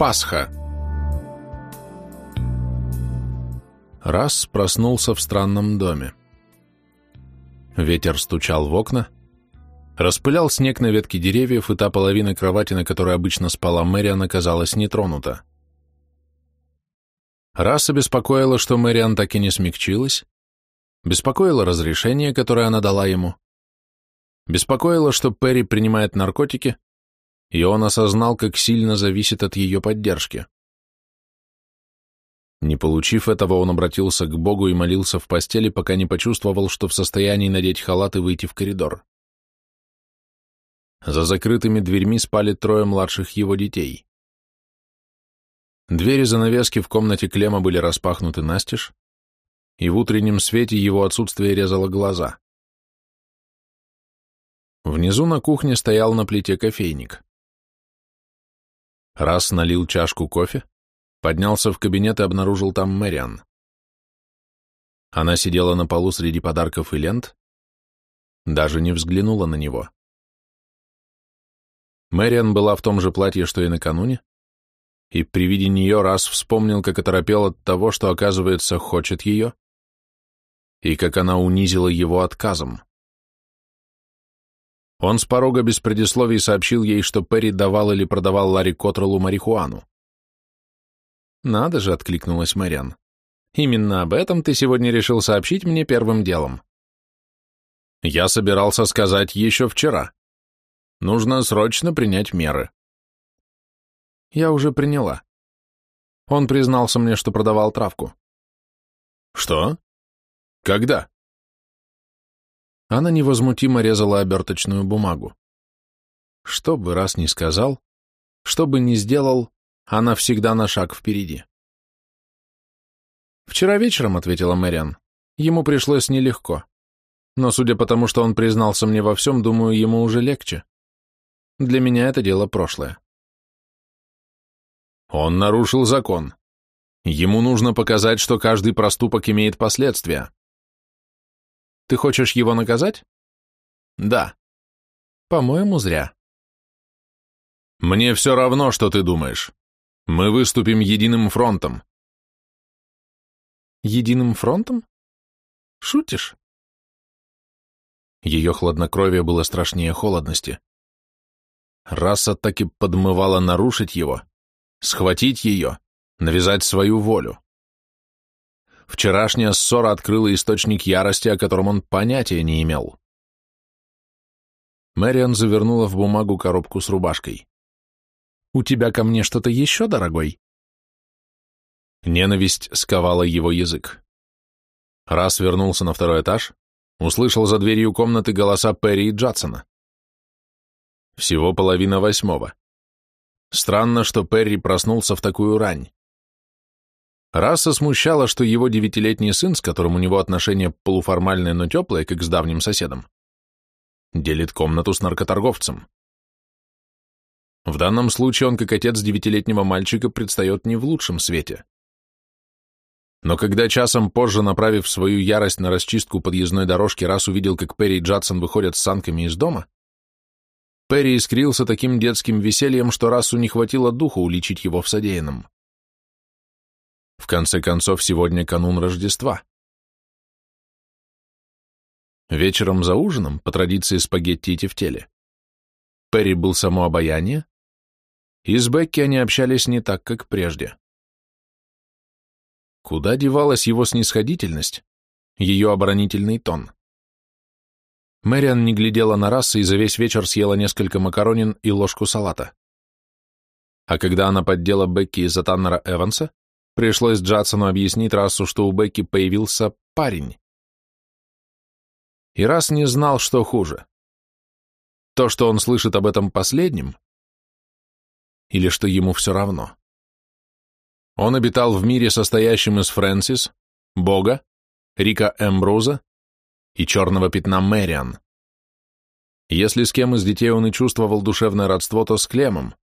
Пасха. Раз проснулся в странном доме. Ветер стучал в окна, распылял снег на ветке деревьев, и та половина кровати, на которой обычно спала Мэриан, оказалась нетронута. Раз обеспокоила, что Мэриан так и не смягчилась, беспокоило разрешение, которое она дала ему, беспокоило, что Перри принимает наркотики, и он осознал, как сильно зависит от ее поддержки. Не получив этого, он обратился к Богу и молился в постели, пока не почувствовал, что в состоянии надеть халат и выйти в коридор. За закрытыми дверьми спали трое младших его детей. Двери занавески в комнате Клема были распахнуты настежь, и в утреннем свете его отсутствие резало глаза. Внизу на кухне стоял на плите кофейник. Раз налил чашку кофе, поднялся в кабинет и обнаружил там Мэриан. Она сидела на полу среди подарков и лент, даже не взглянула на него. Мэриан была в том же платье, что и накануне, и при виде нее раз вспомнил, как оторопел от того, что, оказывается, хочет ее, и как она унизила его отказом. Он с порога без предисловий сообщил ей, что Перри давал или продавал Ларри Котреллу марихуану. «Надо же», — откликнулась Мэриан. «Именно об этом ты сегодня решил сообщить мне первым делом». «Я собирался сказать еще вчера. Нужно срочно принять меры». «Я уже приняла». Он признался мне, что продавал травку. «Что? Когда?» Она невозмутимо резала оберточную бумагу. Что бы раз ни сказал, что бы ни сделал, она всегда на шаг впереди. «Вчера вечером», — ответила Мэриан, — «ему пришлось нелегко. Но судя по тому, что он признался мне во всем, думаю, ему уже легче. Для меня это дело прошлое». «Он нарушил закон. Ему нужно показать, что каждый проступок имеет последствия. Ты хочешь его наказать? Да. По-моему, зря. Мне все равно, что ты думаешь. Мы выступим единым фронтом. Единым фронтом? Шутишь? Ее хладнокровие было страшнее холодности. Раса таки подмывала нарушить его, схватить ее, навязать свою волю. Вчерашняя ссора открыла источник ярости, о котором он понятия не имел. Мэриан завернула в бумагу коробку с рубашкой. «У тебя ко мне что-то еще, дорогой?» Ненависть сковала его язык. Раз вернулся на второй этаж, услышал за дверью комнаты голоса Перри и Джадсона. Всего половина восьмого. Странно, что Перри проснулся в такую рань. Раса смущала, что его девятилетний сын, с которым у него отношения полуформальные, но теплые, как с давним соседом, делит комнату с наркоторговцем. В данном случае он, как отец девятилетнего мальчика, предстает не в лучшем свете. Но когда часом позже, направив свою ярость на расчистку подъездной дорожки, раз увидел, как Перри и Джадсон выходят с санками из дома, Перри искрился таким детским весельем, что Рассу не хватило духа уличить его в содеянном. В конце концов, сегодня канун Рождества. Вечером за ужином, по традиции спагетти и тефтели, Перри был само обаяние, и с Бекки они общались не так, как прежде. Куда девалась его снисходительность, ее оборонительный тон? Мэриан не глядела на расы и за весь вечер съела несколько макаронин и ложку салата. А когда она поддела Бекки из-за Таннера Эванса, Пришлось Джадсону объяснить расу, что у Бекки появился парень. И раз не знал, что хуже. То, что он слышит об этом последнем, или что ему все равно. Он обитал в мире, состоящем из Фрэнсис, Бога, Рика Эмбруза и черного пятна Мэриан. Если с кем из детей он и чувствовал душевное родство, то с Клемом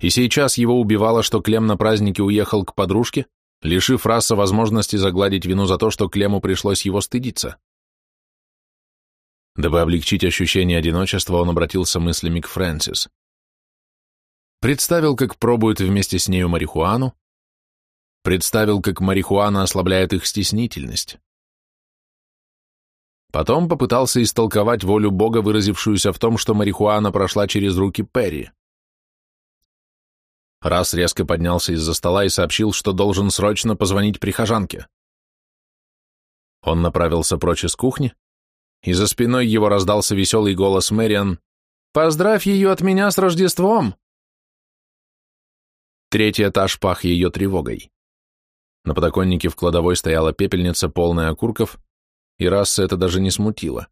и сейчас его убивало, что Клем на празднике уехал к подружке, лишив Расса возможности загладить вину за то, что Клему пришлось его стыдиться. Дабы облегчить ощущение одиночества, он обратился мыслями к Фрэнсис. Представил, как пробует вместе с нею марихуану, представил, как марихуана ослабляет их стеснительность. Потом попытался истолковать волю Бога, выразившуюся в том, что марихуана прошла через руки Перри. Раз резко поднялся из-за стола и сообщил, что должен срочно позвонить прихожанке. Он направился прочь из кухни, и за спиной его раздался веселый голос Мэриан «Поздравь ее от меня с Рождеством!» Третий этаж пах ее тревогой. На подоконнике в кладовой стояла пепельница, полная окурков, и Расса это даже не смутило.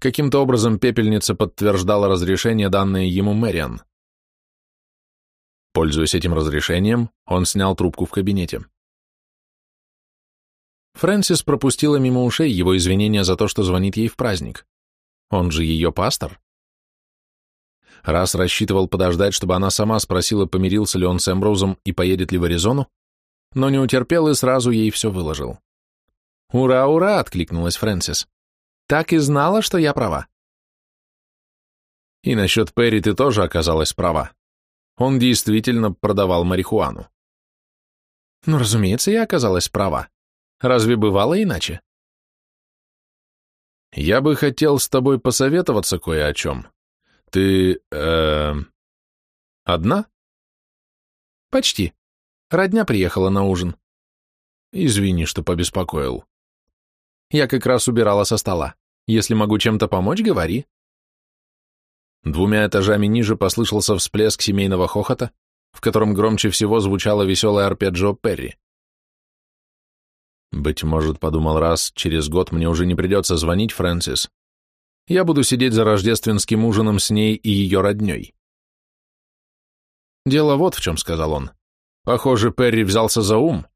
Каким-то образом пепельница подтверждала разрешение, данное ему Мэриан. Пользуясь этим разрешением, он снял трубку в кабинете. Фрэнсис пропустила мимо ушей его извинения за то, что звонит ей в праздник. Он же ее пастор. Раз рассчитывал подождать, чтобы она сама спросила, помирился ли он с Эмброузом и поедет ли в Аризону, но не утерпел и сразу ей все выложил. «Ура, ура!» — откликнулась Фрэнсис. «Так и знала, что я права». «И насчет Перри ты тоже оказалась права», он действительно продавал марихуану. Ну, разумеется, я оказалась права. Разве бывало иначе? Я бы хотел с тобой посоветоваться кое о чем. Ты... Э, одна? Почти. Родня приехала на ужин. Извини, что побеспокоил. Я как раз убирала со стола. Если могу чем-то помочь, говори. Двумя этажами ниже послышался всплеск семейного хохота, в котором громче всего звучало веселое арпеджио Перри. «Быть может, — подумал раз, — через год мне уже не придется звонить, Фрэнсис. Я буду сидеть за рождественским ужином с ней и ее родней». «Дело вот в чем», — сказал он. «Похоже, Перри взялся за ум.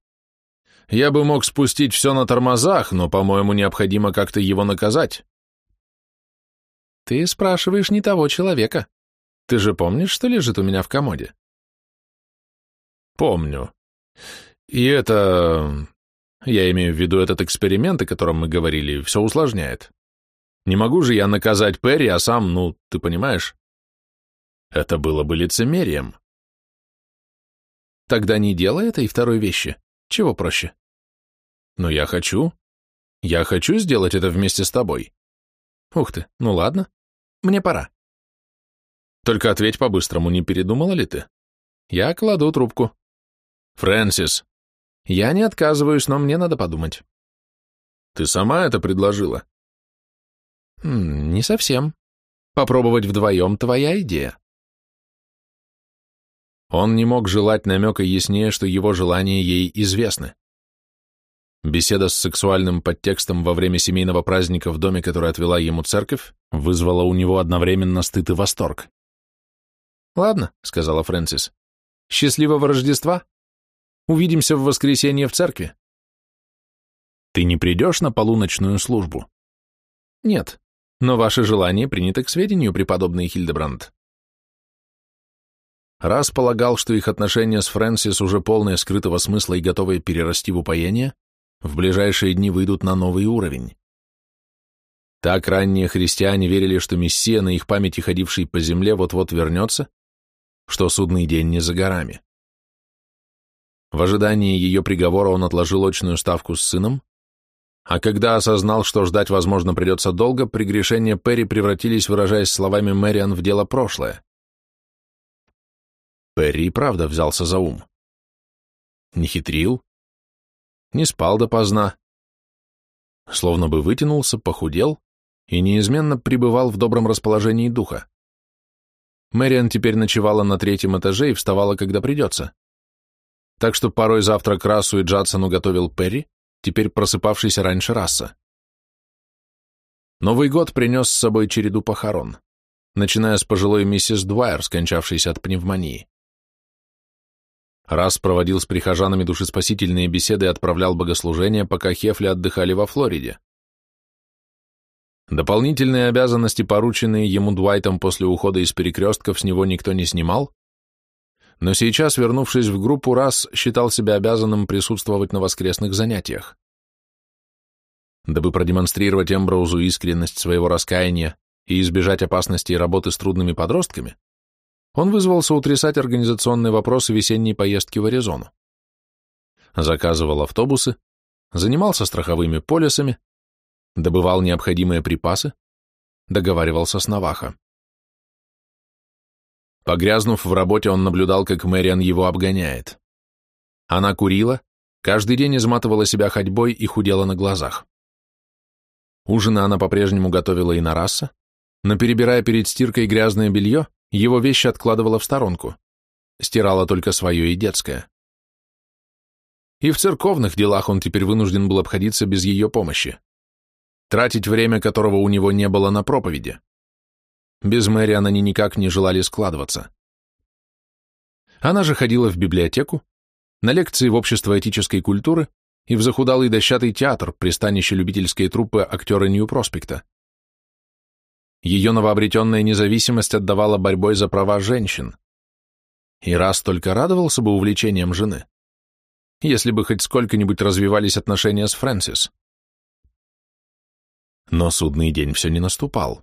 Я бы мог спустить все на тормозах, но, по-моему, необходимо как-то его наказать. Ты спрашиваешь не того человека. Ты же помнишь, что лежит у меня в комоде? Помню. И это... Я имею в виду этот эксперимент, о котором мы говорили, все усложняет. Не могу же я наказать Перри, а сам, ну, ты понимаешь? Это было бы лицемерием. Тогда не делай этой второй вещи. Чего проще? Но я хочу. Я хочу сделать это вместе с тобой. Ух ты, ну ладно. Мне пора. Только ответь по-быстрому, не передумала ли ты? Я кладу трубку. Фрэнсис. Я не отказываюсь, но мне надо подумать. Ты сама это предложила? М -м, не совсем. Попробовать вдвоем твоя идея. Он не мог желать намека яснее, что его желания ей известны. Беседа с сексуальным подтекстом во время семейного праздника в доме, который отвела ему церковь, вызвала у него одновременно стыд и восторг. «Ладно», — сказала Фрэнсис, — «счастливого Рождества! Увидимся в воскресенье в церкви!» «Ты не придешь на полуночную службу?» «Нет, но ваше желание принято к сведению, преподобный Хильдебранд». Раз полагал, что их отношения с Фрэнсис уже полные скрытого смысла и готовые перерасти в упоение, в ближайшие дни выйдут на новый уровень. Так ранние христиане верили, что Мессия, на их памяти ходивший по земле, вот-вот вернется, что судный день не за горами. В ожидании ее приговора он отложил очную ставку с сыном, а когда осознал, что ждать, возможно, придется долго, прегрешения Перри превратились, выражаясь словами Мэриан, в дело прошлое. Перри правда взялся за ум. Не хитрил, не спал допоздна. Словно бы вытянулся, похудел и неизменно пребывал в добром расположении духа. Мэриан теперь ночевала на третьем этаже и вставала, когда придется. Так что порой завтрак рассу и Джадсону готовил Перри, теперь просыпавшийся раньше Расса. Новый год принес с собой череду похорон, начиная с пожилой миссис Двайер, скончавшейся от пневмонии. Раз проводил с прихожанами душеспасительные беседы и отправлял богослужения, пока Хефли отдыхали во Флориде. Дополнительные обязанности, порученные ему Дуайтом после ухода из перекрестков, с него никто не снимал, но сейчас, вернувшись в группу, раз считал себя обязанным присутствовать на воскресных занятиях. Дабы продемонстрировать Эмброузу искренность своего раскаяния и избежать опасности работы с трудными подростками, он вызвался утрясать организационные вопросы весенней поездки в Аризону. Заказывал автобусы, занимался страховыми полисами, добывал необходимые припасы, договаривался с Наваха. Погрязнув в работе, он наблюдал, как Мэриан его обгоняет. Она курила, каждый день изматывала себя ходьбой и худела на глазах. Ужина она по-прежнему готовила и на раса, но перебирая перед стиркой грязное белье, его вещи откладывала в сторонку, стирала только свое и детское. И в церковных делах он теперь вынужден был обходиться без ее помощи. Тратить время, которого у него не было на проповеди. Без Мэри они никак не желали складываться. Она же ходила в библиотеку, на лекции в общество этической культуры и в захудалый дощатый театр, пристанище любительской труппы актера Нью-Проспекта. Ее новообретенная независимость отдавала борьбой за права женщин. И раз только радовался бы увлечением жены, если бы хоть сколько-нибудь развивались отношения с Фрэнсис. Но судный день все не наступал.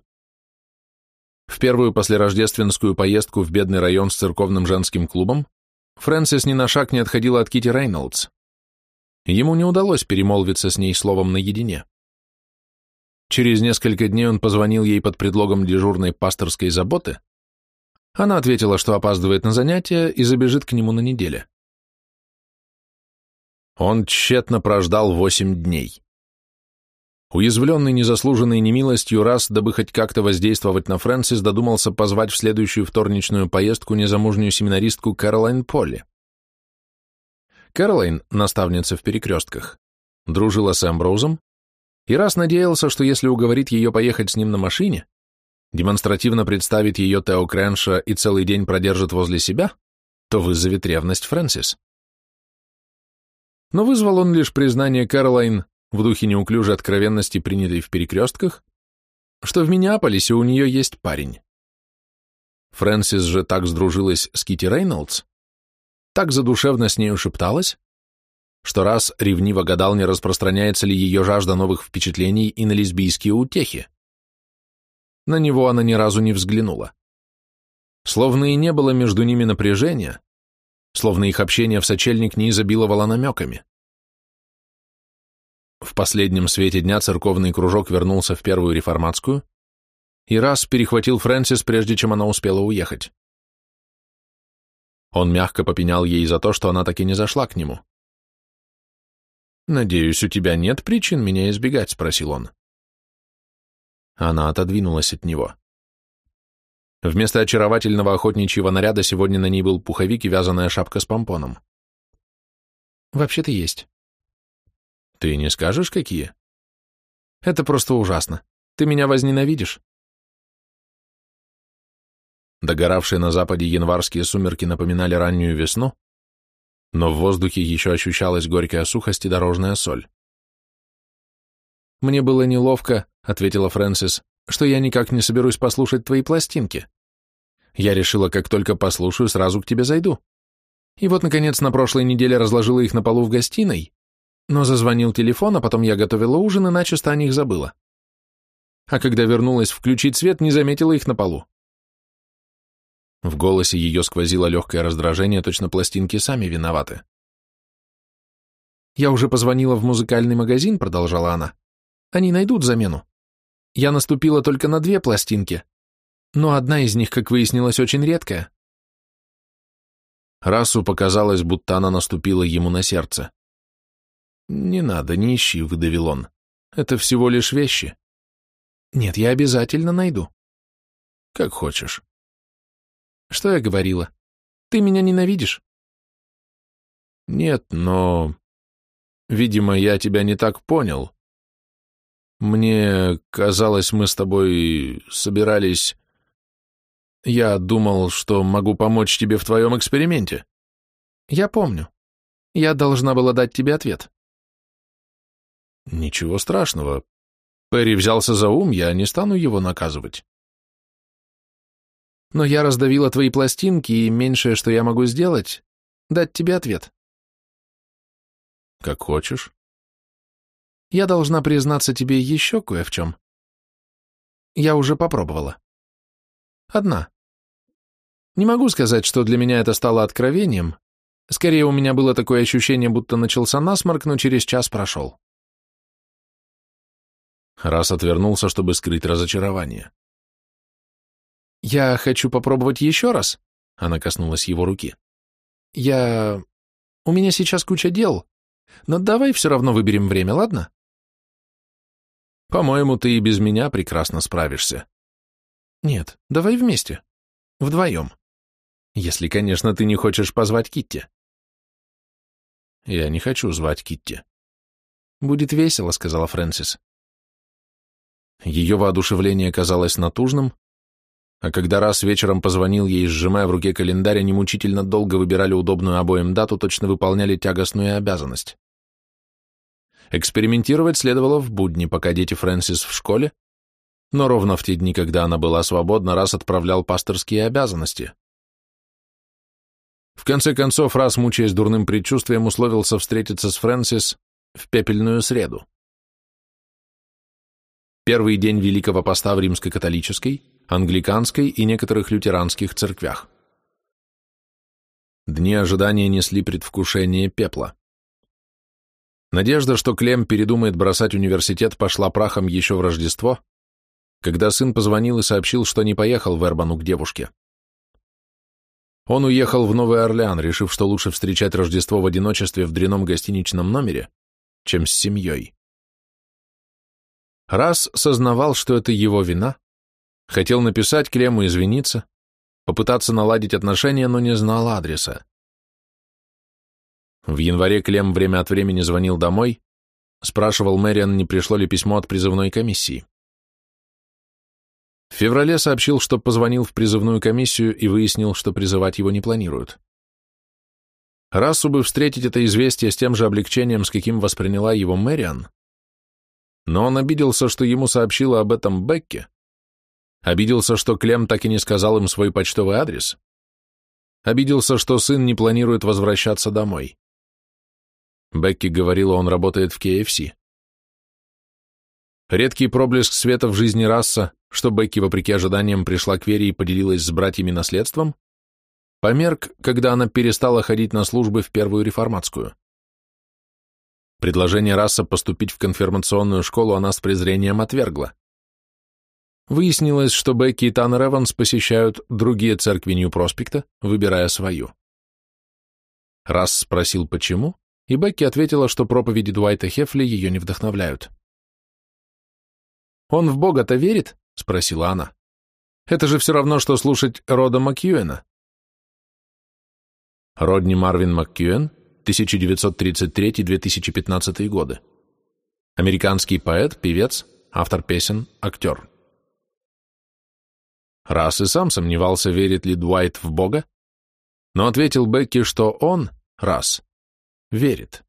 В первую послерождественскую поездку в бедный район с церковным женским клубом Фрэнсис ни на шаг не отходила от Кити Рейнольдс. Ему не удалось перемолвиться с ней словом наедине. Через несколько дней он позвонил ей под предлогом дежурной пасторской заботы. Она ответила, что опаздывает на занятия и забежит к нему на неделе. Он тщетно прождал восемь дней. Уязвленный незаслуженной немилостью раз, дабы хоть как-то воздействовать на Фрэнсис, додумался позвать в следующую вторничную поездку незамужнюю семинаристку Кэролайн Полли. Кэролайн, наставница в перекрестках, дружила с Эмброузом и раз надеялся, что если уговорит ее поехать с ним на машине, демонстративно представит ее Тео Крэнша и целый день продержит возле себя, то вызовет ревность Фрэнсис. Но вызвал он лишь признание Кэролайн в духе неуклюжей откровенности, принятой в перекрестках, что в Миннеаполисе у нее есть парень. Фрэнсис же так сдружилась с Кити Рейнольдс, так задушевно с нею шепталась, что раз ревниво гадал, не распространяется ли ее жажда новых впечатлений и на лесбийские утехи. На него она ни разу не взглянула. Словно и не было между ними напряжения, словно их общение в сочельник не изобиловало намеками. В последнем свете дня церковный кружок вернулся в первую реформатскую и раз перехватил Фрэнсис, прежде чем она успела уехать. Он мягко попенял ей за то, что она так и не зашла к нему. «Надеюсь, у тебя нет причин меня избегать?» — спросил он. Она отодвинулась от него. Вместо очаровательного охотничьего наряда сегодня на ней был пуховик и вязаная шапка с помпоном. «Вообще-то есть». «Ты не скажешь, какие?» «Это просто ужасно. Ты меня возненавидишь». Догоравшие на западе январские сумерки напоминали раннюю весну, но в воздухе еще ощущалась горькая сухость и дорожная соль. «Мне было неловко», — ответила Фрэнсис, «что я никак не соберусь послушать твои пластинки. Я решила, как только послушаю, сразу к тебе зайду. И вот, наконец, на прошлой неделе разложила их на полу в гостиной, но зазвонил телефон, а потом я готовила ужин и начисто о них забыла. А когда вернулась включить свет, не заметила их на полу. В голосе ее сквозило легкое раздражение, точно пластинки сами виноваты. «Я уже позвонила в музыкальный магазин», — продолжала она. «Они найдут замену. Я наступила только на две пластинки, но одна из них, как выяснилось, очень редкая». Расу показалось, будто она наступила ему на сердце. «Не надо, не ищи», — выдавил он. «Это всего лишь вещи». «Нет, я обязательно найду». «Как хочешь». Что я говорила? Ты меня ненавидишь? Нет, но... Видимо, я тебя не так понял. Мне казалось, мы с тобой собирались... Я думал, что могу помочь тебе в твоем эксперименте. Я помню. Я должна была дать тебе ответ. Ничего страшного. Перри взялся за ум, я не стану его наказывать. Но я раздавила твои пластинки, и меньшее, что я могу сделать, дать тебе ответ. Как хочешь. Я должна признаться тебе еще кое в чем. Я уже попробовала. Одна. Не могу сказать, что для меня это стало откровением. Скорее, у меня было такое ощущение, будто начался насморк, но через час прошел. Раз отвернулся, чтобы скрыть разочарование. «Я хочу попробовать еще раз», — она коснулась его руки. «Я... У меня сейчас куча дел, но давай все равно выберем время, ладно?» «По-моему, ты и без меня прекрасно справишься». «Нет, давай вместе. Вдвоем. Если, конечно, ты не хочешь позвать Китти». «Я не хочу звать Китти». «Будет весело», — сказала Фрэнсис. Ее воодушевление казалось натужным, а когда раз вечером позвонил ей, сжимая в руке календарь, они мучительно долго выбирали удобную обоим дату, точно выполняли тягостную обязанность. Экспериментировать следовало в будни, пока дети Фрэнсис в школе, но ровно в те дни, когда она была свободна, раз отправлял пасторские обязанности. В конце концов, раз, мучаясь дурным предчувствием, условился встретиться с Фрэнсис в пепельную среду. Первый день Великого Поста в Римско-католической – англиканской и некоторых лютеранских церквях. Дни ожидания несли предвкушение пепла. Надежда, что Клем передумает бросать университет, пошла прахом еще в Рождество, когда сын позвонил и сообщил, что не поехал в Эрбану к девушке. Он уехал в Новый Орлеан, решив, что лучше встречать Рождество в одиночестве в дреном гостиничном номере, чем с семьей. Раз сознавал, что это его вина, Хотел написать Клему извиниться, попытаться наладить отношения, но не знал адреса. В январе Клем время от времени звонил домой, спрашивал Мэриан, не пришло ли письмо от призывной комиссии. В феврале сообщил, что позвонил в призывную комиссию и выяснил, что призывать его не планируют. Раз бы встретить это известие с тем же облегчением, с каким восприняла его Мэриан, но он обиделся, что ему сообщила об этом Бекке, Обиделся, что Клем так и не сказал им свой почтовый адрес. Обиделся, что сын не планирует возвращаться домой. Бекки говорила, он работает в KFC. Редкий проблеск света в жизни раса, что Бекки, вопреки ожиданиям, пришла к Вере и поделилась с братьями наследством, померк, когда она перестала ходить на службы в первую реформатскую. Предложение раса поступить в конфirmaционную школу она с презрением отвергла. Выяснилось, что Бекки и Таннер Эванс посещают другие церкви Нью-Проспекта, выбирая свою. Раз спросил, почему, и Бекки ответила, что проповеди Дуайта Хефли ее не вдохновляют. «Он в Бога-то верит?» — спросила она. «Это же все равно, что слушать Рода Макьюэна». Родни Марвин Макьюэн, 1933-2015 годы. Американский поэт, певец, автор песен, актер раз и сам сомневался, верит ли Дуайт в Бога, но ответил Бекки, что он, раз, верит.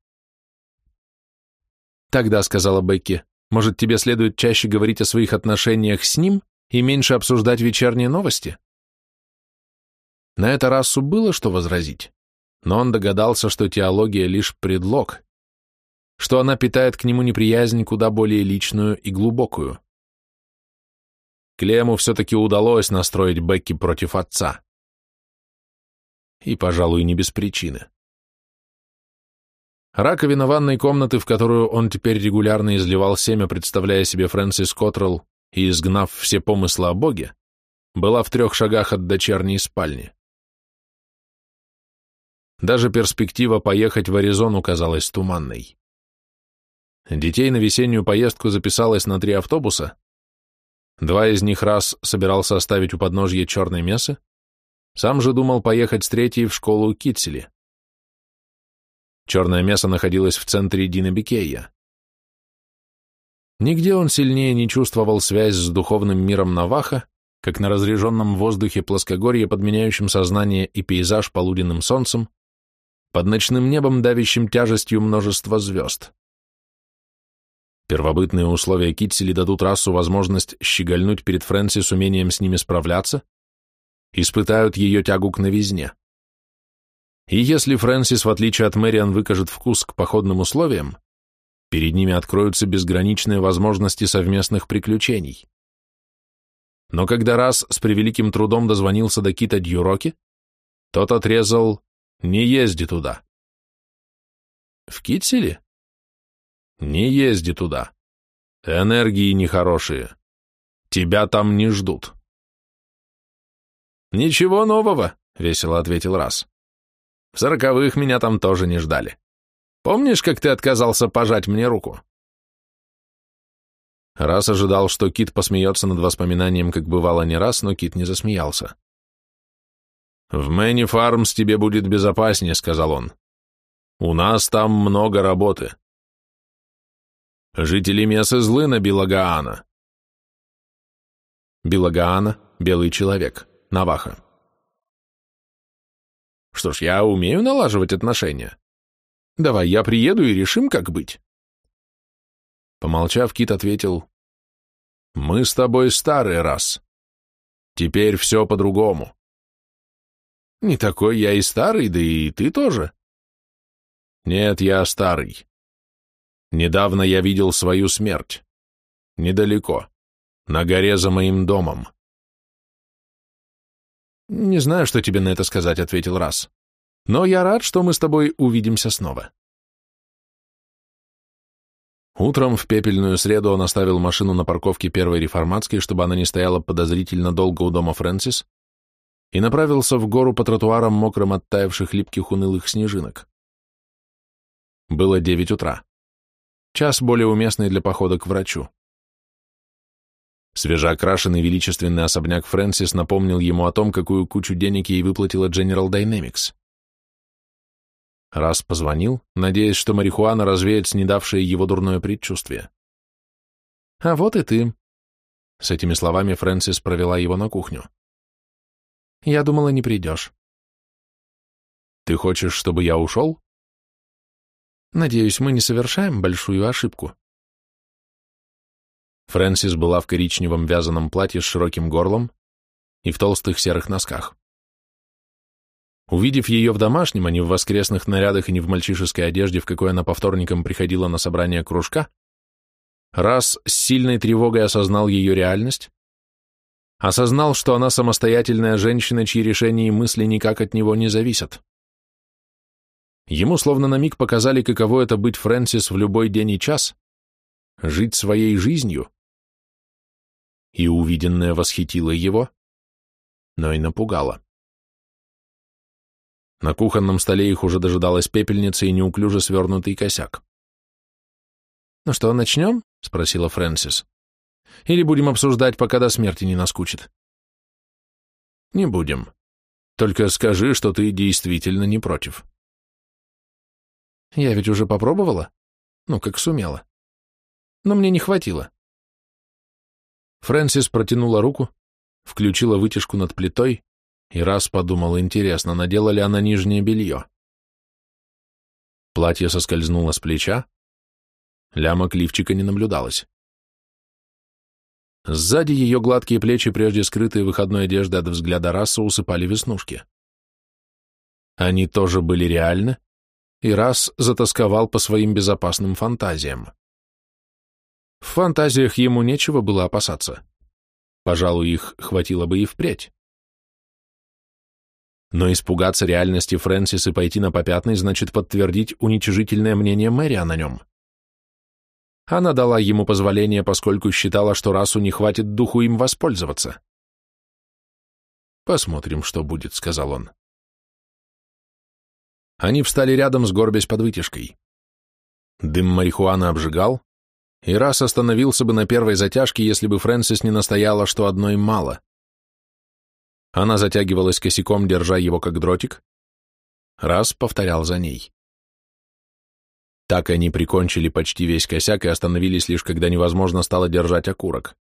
«Тогда», — сказала Бекки, — «может, тебе следует чаще говорить о своих отношениях с ним и меньше обсуждать вечерние новости?» На это расу было что возразить, но он догадался, что теология — лишь предлог, что она питает к нему неприязнь куда более личную и глубокую. Клему все-таки удалось настроить Бекки против отца. И, пожалуй, не без причины. Раковина ванной комнаты, в которую он теперь регулярно изливал семя, представляя себе Фрэнсис Коттрелл и изгнав все помыслы о Боге, была в трех шагах от дочерней спальни. Даже перспектива поехать в Аризону казалась туманной. Детей на весеннюю поездку записалось на три автобуса, Два из них раз собирался оставить у подножья черной мессы, сам же думал поехать с третьей в школу Китсели. Черное место находилось в центре Динабикея. Нигде он сильнее не чувствовал связь с духовным миром Наваха, как на разреженном воздухе плоскогорье, подменяющем сознание и пейзаж полуденным солнцем, под ночным небом, давящим тяжестью множества звезд. Первобытные условия Китсели дадут расу возможность щегольнуть перед Фрэнси с умением с ними справляться, испытают ее тягу к новизне. И если Фрэнсис, в отличие от Мэриан, выкажет вкус к походным условиям, перед ними откроются безграничные возможности совместных приключений. Но когда раз с превеликим трудом дозвонился до Кита Дьюроки, тот отрезал «не езди туда». «В Китселе?» Не езди туда. Энергии нехорошие. Тебя там не ждут. Ничего нового, весело ответил Раз. В сороковых меня там тоже не ждали. Помнишь, как ты отказался пожать мне руку? Раз ожидал, что Кит посмеется над воспоминанием, как бывало не раз, но Кит не засмеялся. «В Мэнни Фармс тебе будет безопаснее», — сказал он. «У нас там много работы. Жители Месы злы на Белогаана. Белогаана — белый человек, Наваха. Что ж, я умею налаживать отношения. Давай я приеду и решим, как быть. Помолчав, Кит ответил, «Мы с тобой старый раз. Теперь все по-другому». «Не такой я и старый, да и ты тоже». «Нет, я старый. Недавно я видел свою смерть. Недалеко. На горе за моим домом. «Не знаю, что тебе на это сказать», — ответил Раз, «Но я рад, что мы с тобой увидимся снова». Утром в пепельную среду он оставил машину на парковке первой реформатской, чтобы она не стояла подозрительно долго у дома Фрэнсис, и направился в гору по тротуарам, мокрым от таявших липких унылых снежинок. Было девять утра час более уместный для похода к врачу. Свежеокрашенный величественный особняк Фрэнсис напомнил ему о том, какую кучу денег ей выплатила General Dynamics. Раз позвонил, надеясь, что марихуана развеет снедавшее его дурное предчувствие. «А вот и ты». С этими словами Фрэнсис провела его на кухню. «Я думала, не придешь». «Ты хочешь, чтобы я ушел?» Надеюсь, мы не совершаем большую ошибку. Фрэнсис была в коричневом вязаном платье с широким горлом и в толстых серых носках. Увидев ее в домашнем, а не в воскресных нарядах и не в мальчишеской одежде, в какой она по вторникам приходила на собрание кружка, раз с сильной тревогой осознал ее реальность, осознал, что она самостоятельная женщина, чьи решения и мысли никак от него не зависят. Ему словно на миг показали, каково это быть Фрэнсис в любой день и час, жить своей жизнью. И увиденное восхитило его, но и напугало. На кухонном столе их уже дожидалась пепельница и неуклюже свернутый косяк. «Ну что, начнем?» — спросила Фрэнсис. «Или будем обсуждать, пока до смерти не наскучит?» «Не будем. Только скажи, что ты действительно не против». Я ведь уже попробовала. Ну, как сумела. Но мне не хватило. Фрэнсис протянула руку, включила вытяжку над плитой и раз подумала, интересно, надела ли она нижнее белье. Платье соскользнуло с плеча, лямок лифчика не наблюдалось. Сзади ее гладкие плечи, прежде скрытые выходной одеждой от взгляда раса, усыпали веснушки. Они тоже были реальны, и раз затасковал по своим безопасным фантазиям. В фантазиях ему нечего было опасаться. Пожалуй, их хватило бы и впредь. Но испугаться реальности Фрэнсис и пойти на попятный значит подтвердить уничижительное мнение Мэри о нем. Она дала ему позволение, поскольку считала, что расу не хватит духу им воспользоваться. «Посмотрим, что будет», — сказал он. Они встали рядом, с сгорбясь под вытяжкой. Дым марихуаны обжигал, и раз остановился бы на первой затяжке, если бы Фрэнсис не настояла, что одной мало. Она затягивалась косяком, держа его как дротик. Раз повторял за ней. Так они прикончили почти весь косяк и остановились лишь, когда невозможно стало держать окурок.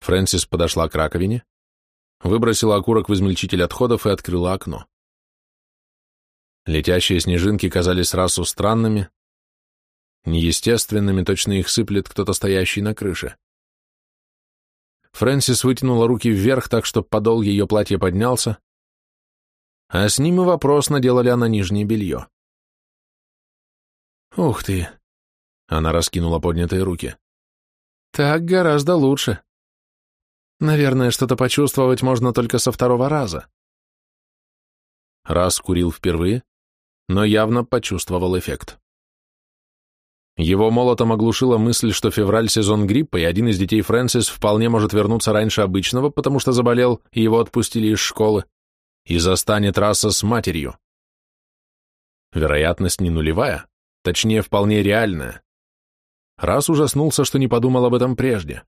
Фрэнсис подошла к раковине, выбросила окурок в измельчитель отходов и открыла окно. Летящие снежинки казались сразу странными, неестественными, точно их сыплет кто-то стоящий на крыше. Фрэнсис вытянула руки вверх так, что подол ее платья поднялся, а с ним и вопрос, надела ли она нижнее белье. «Ух ты!» — она раскинула поднятые руки. «Так гораздо лучше. Наверное, что-то почувствовать можно только со второго раза». Раз курил впервые, но явно почувствовал эффект. Его молотом оглушила мысль, что февраль – сезон гриппа, и один из детей Фрэнсис вполне может вернуться раньше обычного, потому что заболел, и его отпустили из школы, и застанет раса с матерью. Вероятность не нулевая, точнее, вполне реальная. Раз ужаснулся, что не подумал об этом прежде.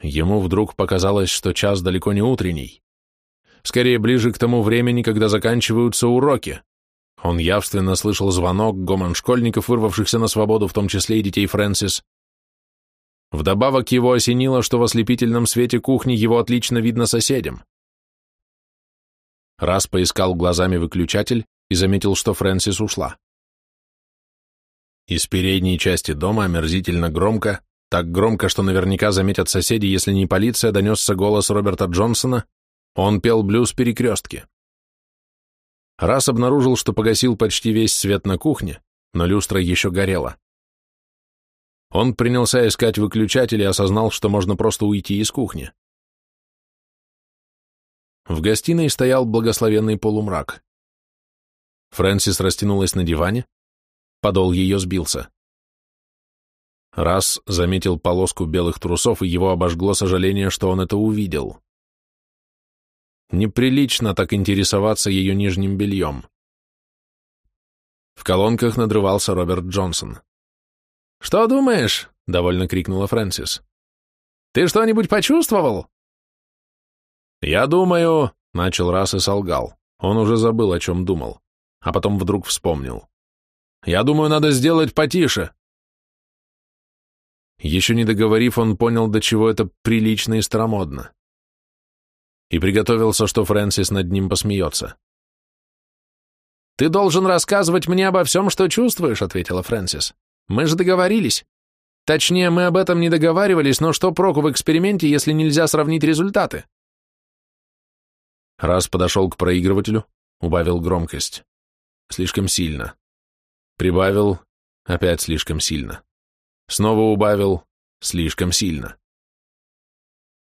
Ему вдруг показалось, что час далеко не утренний. Скорее, ближе к тому времени, когда заканчиваются уроки. Он явственно слышал звонок, гомон школьников, вырвавшихся на свободу, в том числе и детей Фрэнсис. Вдобавок его осенило, что в ослепительном свете кухни его отлично видно соседям. Раз поискал глазами выключатель и заметил, что Фрэнсис ушла. Из передней части дома омерзительно громко, так громко, что наверняка заметят соседи, если не полиция, донесся голос Роберта Джонсона, он пел блюз перекрестки. Раз обнаружил, что погасил почти весь свет на кухне, но люстра еще горела. Он принялся искать выключатель и осознал, что можно просто уйти из кухни. В гостиной стоял благословенный полумрак. Фрэнсис растянулась на диване, подол ее сбился. Раз заметил полоску белых трусов, и его обожгло сожаление, что он это увидел. Неприлично так интересоваться ее нижним бельем. В колонках надрывался Роберт Джонсон. «Что думаешь?» — довольно крикнула Фрэнсис. «Ты что-нибудь почувствовал?» «Я думаю...» — начал раз и солгал. Он уже забыл, о чем думал, а потом вдруг вспомнил. «Я думаю, надо сделать потише!» Еще не договорив, он понял, до чего это прилично и старомодно и приготовился, что Фрэнсис над ним посмеется. «Ты должен рассказывать мне обо всем, что чувствуешь», — ответила Фрэнсис. «Мы же договорились. Точнее, мы об этом не договаривались, но что проку в эксперименте, если нельзя сравнить результаты?» Раз подошел к проигрывателю, убавил громкость. Слишком сильно. Прибавил, опять слишком сильно. Снова убавил, слишком сильно.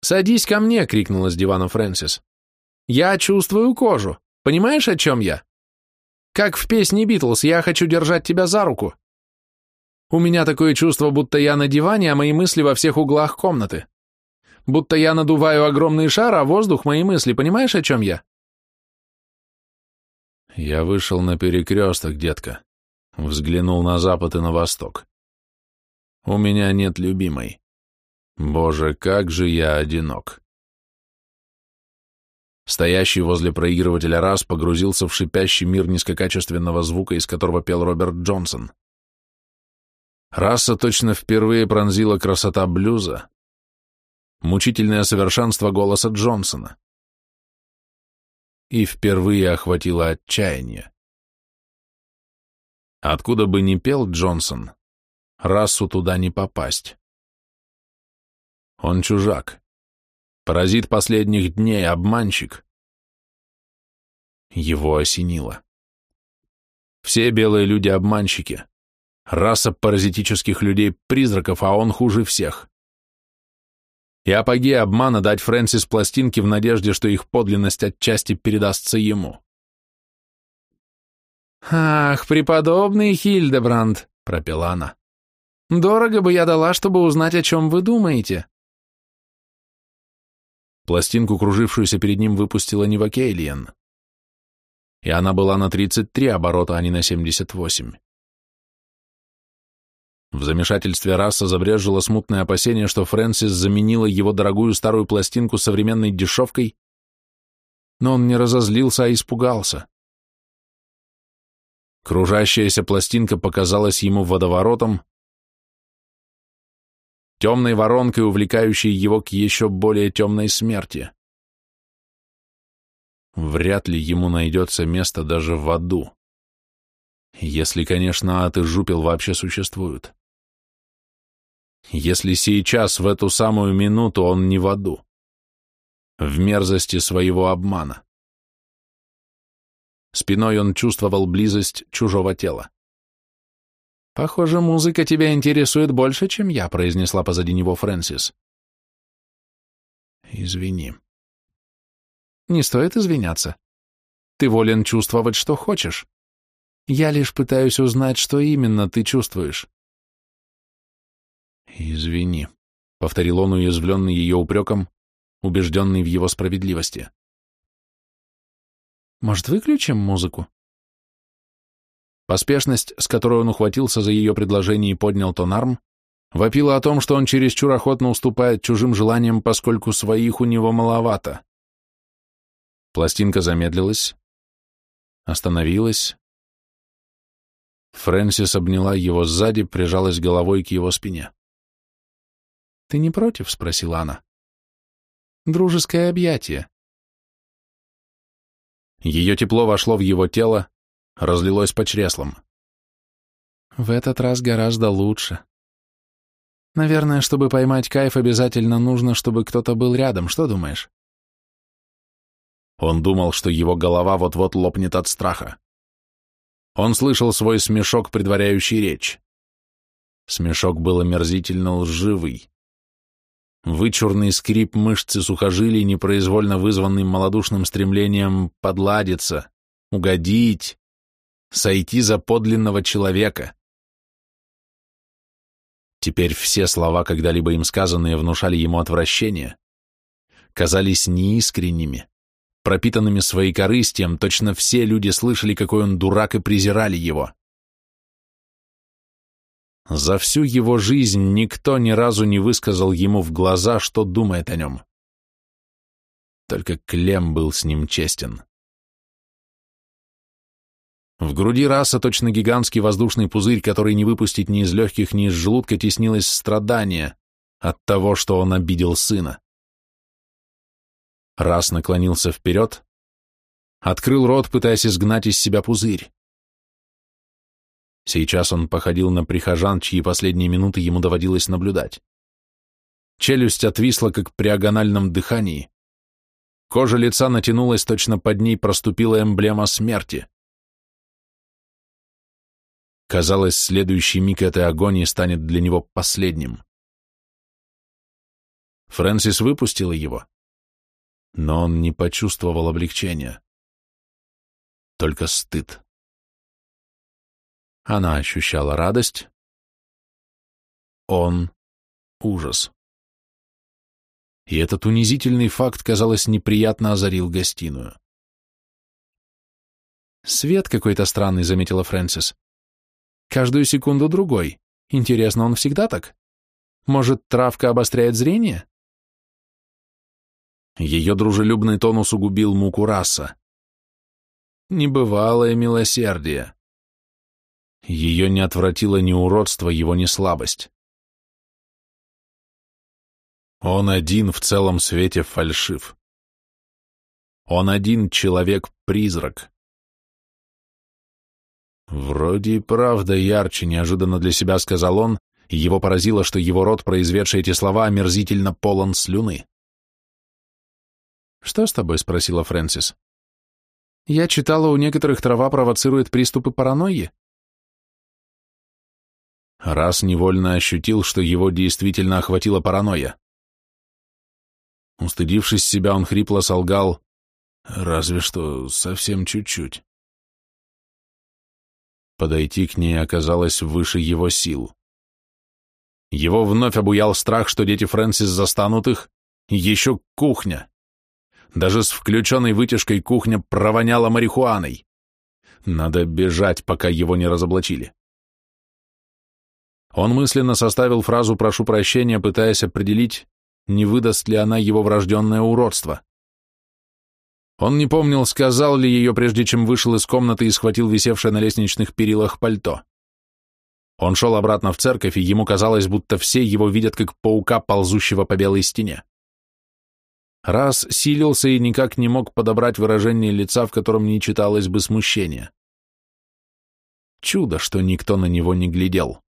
«Садись ко мне!» — крикнула с дивана Фрэнсис. «Я чувствую кожу. Понимаешь, о чем я? Как в песне Битлз «Я хочу держать тебя за руку». У меня такое чувство, будто я на диване, а мои мысли во всех углах комнаты. Будто я надуваю огромный шар, а воздух — мои мысли. Понимаешь, о чем я?» Я вышел на перекресток, детка. Взглянул на запад и на восток. У меня нет любимой. Боже, как же я одинок. Стоящий возле проигрывателя раз погрузился в шипящий мир низкокачественного звука, из которого пел Роберт Джонсон. Раса точно впервые пронзила красота блюза, мучительное совершенство голоса Джонсона. И впервые охватило отчаяние. Откуда бы ни пел Джонсон, расу туда не попасть. Он чужак. Паразит последних дней, обманщик. Его осенило. Все белые люди обманщики. Раса паразитических людей-призраков, а он хуже всех. И апогея обмана дать Фрэнсис пластинки в надежде, что их подлинность отчасти передастся ему. «Ах, преподобный Хильдебранд!» — пропела она. «Дорого бы я дала, чтобы узнать, о чем вы думаете. Пластинку, кружившуюся перед ним, выпустила Нива Кейлиен. И она была на 33 оборота, а не на 78. В замешательстве раса забрежило смутное опасение, что Фрэнсис заменила его дорогую старую пластинку современной дешевкой, но он не разозлился, а испугался. Кружащаяся пластинка показалась ему водоворотом, темной воронкой, увлекающей его к еще более темной смерти. Вряд ли ему найдется место даже в аду. Если, конечно, ад и жупел вообще существуют. Если сейчас, в эту самую минуту, он не в аду. В мерзости своего обмана. Спиной он чувствовал близость чужого тела. Похоже, музыка тебя интересует больше, чем я, произнесла позади него Фрэнсис. Извини. Не стоит извиняться. Ты волен чувствовать, что хочешь. Я лишь пытаюсь узнать, что именно ты чувствуешь. Извини, повторил он, уязвленный ее упреком, убежденный в его справедливости. Может, выключим музыку? Поспешность, с которой он ухватился за ее предложение и поднял тонарм, вопила о том, что он чересчур охотно уступает чужим желаниям, поскольку своих у него маловато. Пластинка замедлилась, остановилась. Фрэнсис обняла его сзади, прижалась головой к его спине. «Ты не против?» — спросила она. «Дружеское объятие». Ее тепло вошло в его тело, разлилось по чреслам. В этот раз гораздо лучше. Наверное, чтобы поймать кайф, обязательно нужно, чтобы кто-то был рядом, что думаешь? Он думал, что его голова вот-вот лопнет от страха. Он слышал свой смешок, предваряющий речь. Смешок был омерзительно лживый. Вычурный скрип мышцы сухожилий, непроизвольно вызванный малодушным стремлением подладиться, угодить, сойти за подлинного человека. Теперь все слова, когда-либо им сказанные, внушали ему отвращение, казались неискренними, пропитанными своей корыстием, точно все люди слышали, какой он дурак, и презирали его. За всю его жизнь никто ни разу не высказал ему в глаза, что думает о нем. Только Клем был с ним честен. В груди раса точно гигантский воздушный пузырь, который не выпустить ни из легких, ни из желудка, теснилось страдание от того, что он обидел сына. Раз наклонился вперед, открыл рот, пытаясь изгнать из себя пузырь. Сейчас он походил на прихожан, чьи последние минуты ему доводилось наблюдать. Челюсть отвисла, как при агональном дыхании. Кожа лица натянулась, точно под ней проступила эмблема смерти. Казалось, следующий миг этой агонии станет для него последним. Фрэнсис выпустила его, но он не почувствовал облегчения. Только стыд. Она ощущала радость, он — ужас. И этот унизительный факт, казалось, неприятно озарил гостиную. «Свет какой-то странный», — заметила Фрэнсис. Каждую секунду другой. Интересно, он всегда так? Может, травка обостряет зрение? Ее дружелюбный тон усугубил муку раса. Небывалое милосердие. Ее не отвратило ни уродство, его ни слабость. Он один в целом свете фальшив. Он один человек-призрак. Вроде и правда ярче неожиданно для себя сказал он, и его поразило, что его рот, произведший эти слова, омерзительно полон слюны. «Что с тобой?» — спросила Фрэнсис. «Я читала, у некоторых трава провоцирует приступы паранойи». Раз невольно ощутил, что его действительно охватила паранойя. Устыдившись себя, он хрипло солгал, разве что совсем чуть-чуть. Подойти к ней оказалось выше его сил. Его вновь обуял страх, что дети Фрэнсис застанут их. Еще кухня. Даже с включенной вытяжкой кухня провоняла марихуаной. Надо бежать, пока его не разоблачили. Он мысленно составил фразу «прошу прощения», пытаясь определить, не выдаст ли она его врожденное уродство. Он не помнил, сказал ли ее, прежде чем вышел из комнаты и схватил висевшее на лестничных перилах пальто. Он шел обратно в церковь, и ему казалось, будто все его видят как паука, ползущего по белой стене. Раз силился и никак не мог подобрать выражение лица, в котором не читалось бы смущения. Чудо, что никто на него не глядел.